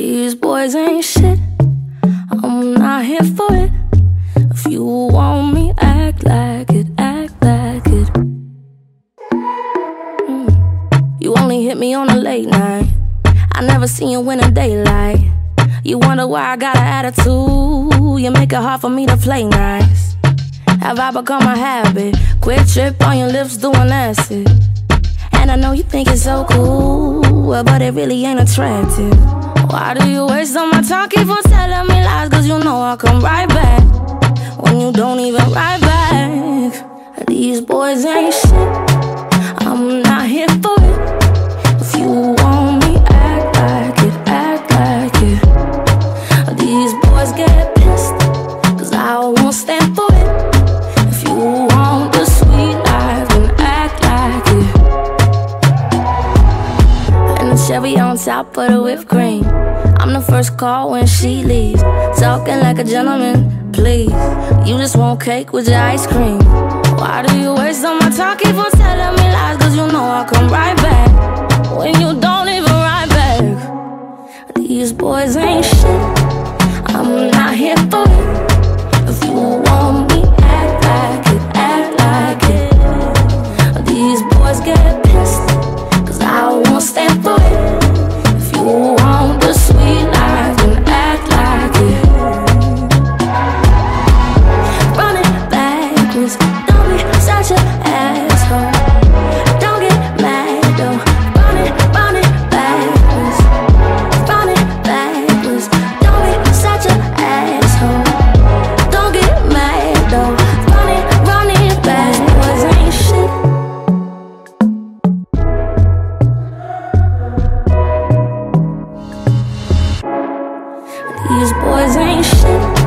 These boys ain't shit. I'm not here for it. If you want me, act like it, act like it. Mm. You only hit me on a late night. I never seen you in the daylight. You wonder why I got an attitude. You make it hard for me to play nice. Have I become a habit? Quit trip on your lips doing acid. And I know you think it's so cool, but it really ain't attractive. Why do you waste all my time? Keep on telling me lies, cause you know I'll come right back. When you don't even write back. These boys ain't shit. Chevy on top of the whipped cream. I'm the first call when she leaves. Talking like a gentleman, please. You just want cake with your ice cream. Why do you waste all my time? Keep on telling me lies, cause you know I'll come right back. These boys ain't shit.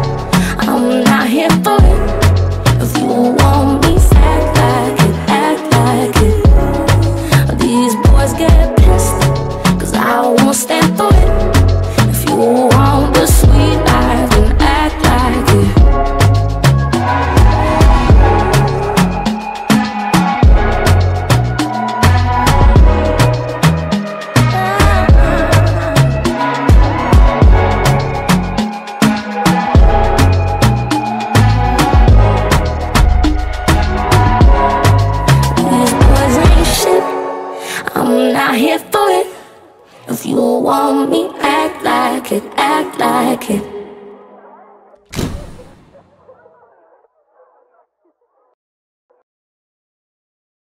If you want me, act like it, act like it.